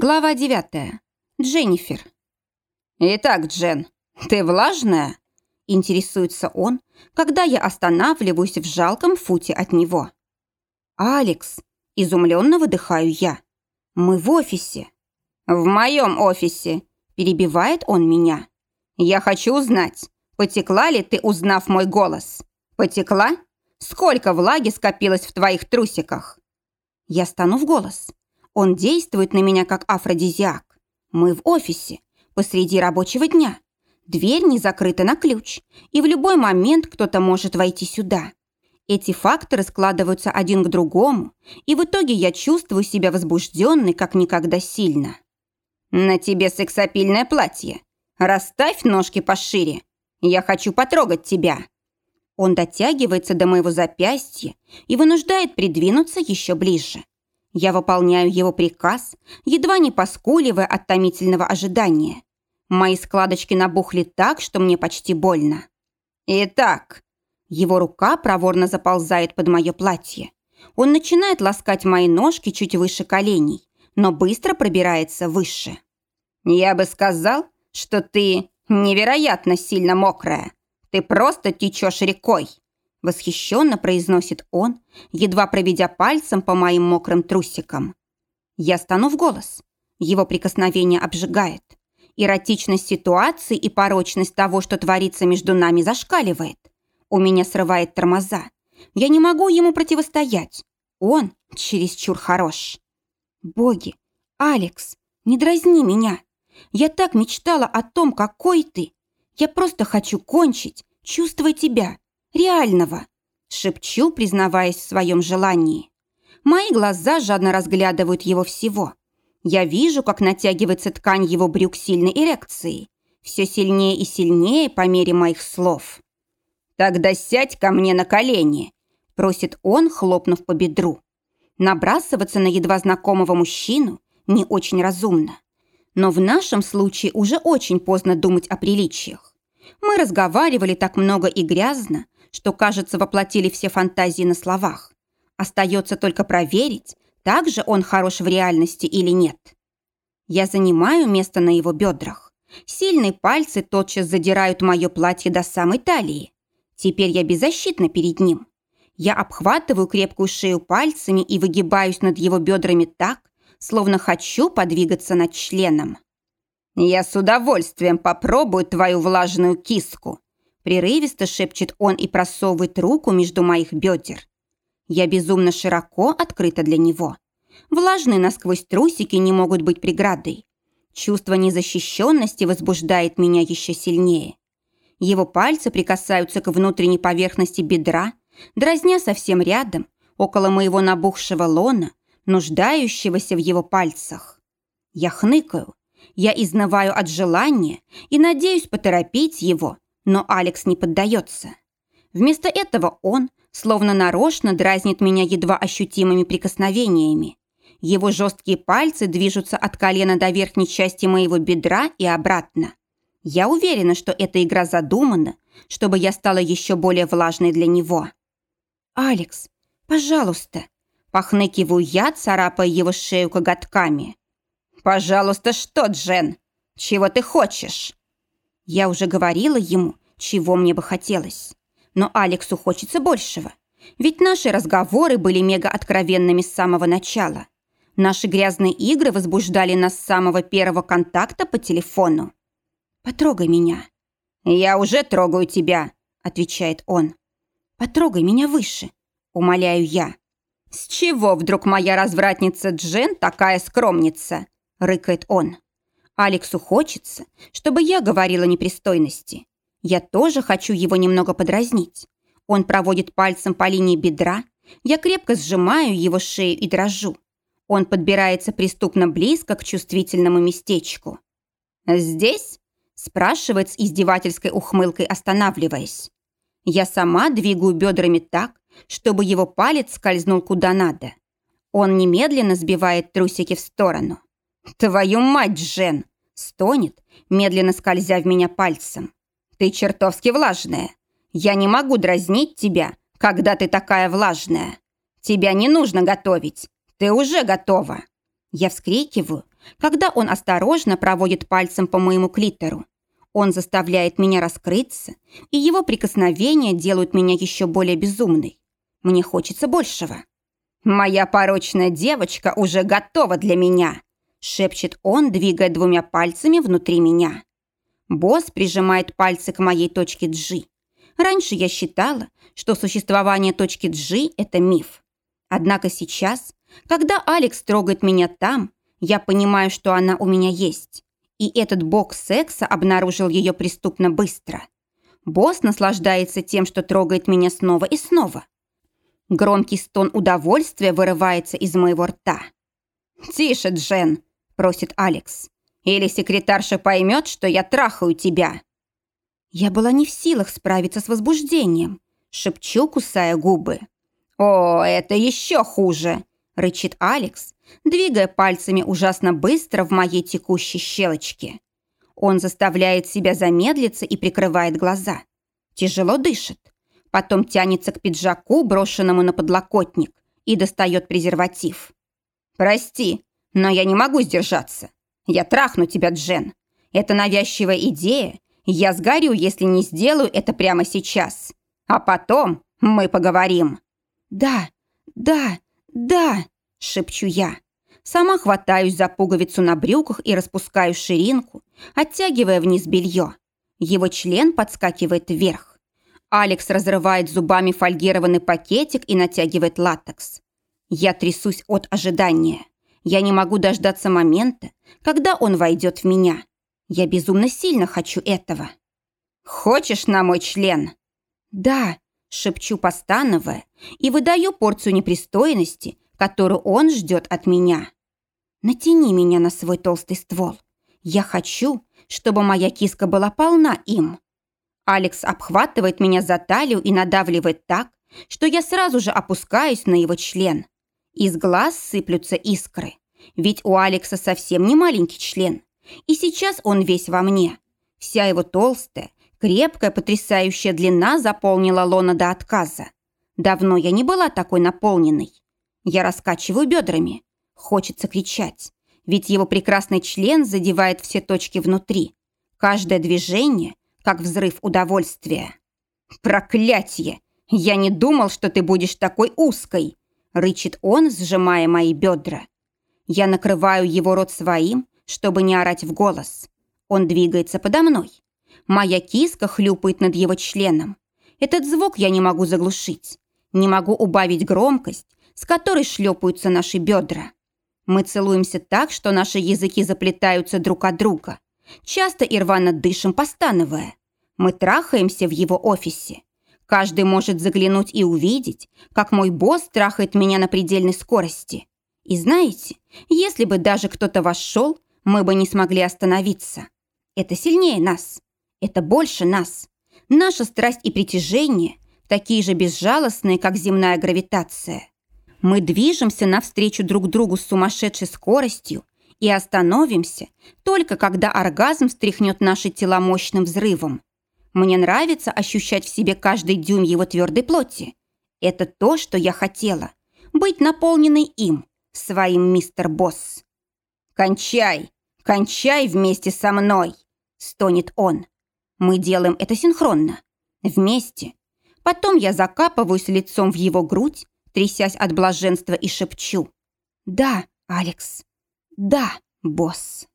Глава 9. Дженнифер. «Итак, Джен, ты влажная?» Интересуется он, когда я останавливаюсь в жалком футе от него. «Алекс!» – изумленно выдыхаю я. «Мы в офисе». «В моем офисе!» – перебивает он меня. «Я хочу узнать, потекла ли ты, узнав мой голос? Потекла? Сколько влаги скопилось в твоих трусиках?» Я стану в голос. Он действует на меня как афродизиак. Мы в офисе, посреди рабочего дня. Дверь не закрыта на ключ, и в любой момент кто-то может войти сюда. Эти факторы складываются один к другому, и в итоге я чувствую себя возбужденной как никогда сильно. «На тебе сексапильное платье. Расставь ножки пошире. Я хочу потрогать тебя». Он дотягивается до моего запястья и вынуждает придвинуться еще ближе. Я выполняю его приказ, едва не поскуливая от томительного ожидания. Мои складочки набухли так, что мне почти больно. Итак, его рука проворно заползает под мое платье. Он начинает ласкать мои ножки чуть выше коленей, но быстро пробирается выше. Я бы сказал, что ты невероятно сильно мокрая. Ты просто течешь рекой. Восхищенно произносит он, едва проведя пальцем по моим мокрым трусикам. Я стану в голос. Его прикосновение обжигает. Эротичность ситуации и порочность того, что творится между нами, зашкаливает. У меня срывает тормоза. Я не могу ему противостоять. Он чересчур хорош. Боги, Алекс, не дразни меня. Я так мечтала о том, какой ты. Я просто хочу кончить, чувствуя тебя, реального. Шепчу, признаваясь в своем желании. Мои глаза жадно разглядывают его всего. Я вижу, как натягивается ткань его брюк сильной эрекции. Все сильнее и сильнее по мере моих слов. «Тогда сядь ко мне на колени», – просит он, хлопнув по бедру. Набрасываться на едва знакомого мужчину не очень разумно. Но в нашем случае уже очень поздно думать о приличиях. Мы разговаривали так много и грязно, что, кажется, воплотили все фантазии на словах. Остается только проверить, так же он хорош в реальности или нет. Я занимаю место на его бедрах. Сильные пальцы тотчас задирают мое платье до самой талии. Теперь я беззащитна перед ним. Я обхватываю крепкую шею пальцами и выгибаюсь над его бедрами так, словно хочу подвигаться над членом. «Я с удовольствием попробую твою влажную киску», Прерывисто шепчет он и просовывает руку между моих бедер. Я безумно широко открыта для него. Влажные насквозь трусики не могут быть преградой. Чувство незащищенности возбуждает меня еще сильнее. Его пальцы прикасаются к внутренней поверхности бедра, дразня совсем рядом, около моего набухшего лона, нуждающегося в его пальцах. Я хныкаю, я изнываю от желания и надеюсь поторопить его, но Алекс не поддается. Вместо этого он, словно нарочно, дразнит меня едва ощутимыми прикосновениями. Его жесткие пальцы движутся от колена до верхней части моего бедра и обратно. Я уверена, что эта игра задумана, чтобы я стала еще более влажной для него. «Алекс, пожалуйста!» Похныкиваю я, царапая его шею коготками. «Пожалуйста, что, Джен? Чего ты хочешь?» Я уже говорила ему, чего мне бы хотелось. Но Алексу хочется большего. Ведь наши разговоры были мега откровенными с самого начала. Наши грязные игры возбуждали нас с самого первого контакта по телефону. «Потрогай меня». «Я уже трогаю тебя», — отвечает он. «Потрогай меня выше», — умоляю я. «С чего вдруг моя развратница Джен такая скромница?» — рыкает он. Алексу хочется, чтобы я говорила непристойности. Я тоже хочу его немного подразнить. Он проводит пальцем по линии бедра. Я крепко сжимаю его шею и дрожу. Он подбирается преступно близко к чувствительному местечку. «Здесь?» – спрашивает с издевательской ухмылкой, останавливаясь. Я сама двигаю бедрами так, чтобы его палец скользнул куда надо. Он немедленно сбивает трусики в сторону. «Твою мать, Жен!» Стонет, медленно скользя в меня пальцем. «Ты чертовски влажная. Я не могу дразнить тебя, когда ты такая влажная. Тебя не нужно готовить. Ты уже готова». Я вскрикиваю, когда он осторожно проводит пальцем по моему клитору. Он заставляет меня раскрыться, и его прикосновения делают меня еще более безумной. Мне хочется большего. «Моя порочная девочка уже готова для меня», шепчет он, двигая двумя пальцами внутри меня. Босс прижимает пальцы к моей точке G. Раньше я считала, что существование точки G – это миф. Однако сейчас, когда Алекс трогает меня там, я понимаю, что она у меня есть. И этот бог секса обнаружил ее преступно быстро. Босс наслаждается тем, что трогает меня снова и снова. Громкий стон удовольствия вырывается из моего рта. «Тише, Джен!» – просит Алекс. «Или секретарша поймет, что я трахаю тебя!» Я была не в силах справиться с возбуждением. Шепчу, кусая губы. «О, это еще хуже!» – рычит Алекс, двигая пальцами ужасно быстро в моей текущей щелочке. Он заставляет себя замедлиться и прикрывает глаза. Тяжело дышит. Потом тянется к пиджаку, брошенному на подлокотник, и достает презерватив. «Прости, но я не могу сдержаться. Я трахну тебя, Джен. Это навязчивая идея. Я сгорю, если не сделаю это прямо сейчас. А потом мы поговорим». «Да, да, да», – шепчу я. Сама хватаюсь за пуговицу на брюках и распускаю ширинку, оттягивая вниз белье. Его член подскакивает вверх. Алекс разрывает зубами фольгированный пакетик и натягивает латекс. Я трясусь от ожидания. Я не могу дождаться момента, когда он войдет в меня. Я безумно сильно хочу этого. «Хочешь на мой член?» «Да», – шепчу, постановая, и выдаю порцию непристойности, которую он ждет от меня. Натяни меня на свой толстый ствол. Я хочу, чтобы моя киска была полна им. Алекс обхватывает меня за талию и надавливает так, что я сразу же опускаюсь на его член. Из глаз сыплются искры. Ведь у Алекса совсем не маленький член. И сейчас он весь во мне. Вся его толстая, крепкая, потрясающая длина заполнила лона до отказа. Давно я не была такой наполненной. Я раскачиваю бедрами. Хочется кричать, ведь его прекрасный член задевает все точки внутри. Каждое движение, как взрыв удовольствия. «Проклятье! Я не думал, что ты будешь такой узкой!» Рычит он, сжимая мои бедра. Я накрываю его рот своим, чтобы не орать в голос. Он двигается подо мной. Моя киска хлюпает над его членом. Этот звук я не могу заглушить. Не могу убавить громкость, с которой шлепаются наши бедра. Мы целуемся так, что наши языки заплетаются друг от друга. Часто и рвано дышим, постановая. Мы трахаемся в его офисе. Каждый может заглянуть и увидеть, как мой босс трахает меня на предельной скорости. И знаете, если бы даже кто-то вошел, мы бы не смогли остановиться. Это сильнее нас. Это больше нас. Наша страсть и притяжение такие же безжалостные, как земная гравитация. Мы движемся навстречу друг другу с сумасшедшей скоростью и остановимся только когда оргазм встряхнет наши тела мощным взрывом. Мне нравится ощущать в себе каждый дюйм его твердой плоти. Это то, что я хотела. Быть наполненной им, своим мистер Босс. «Кончай! Кончай вместе со мной!» – стонет он. Мы делаем это синхронно. Вместе. Потом я закапываюсь лицом в его грудь трясясь от блаженства и шепчу. «Да, Алекс, да, босс».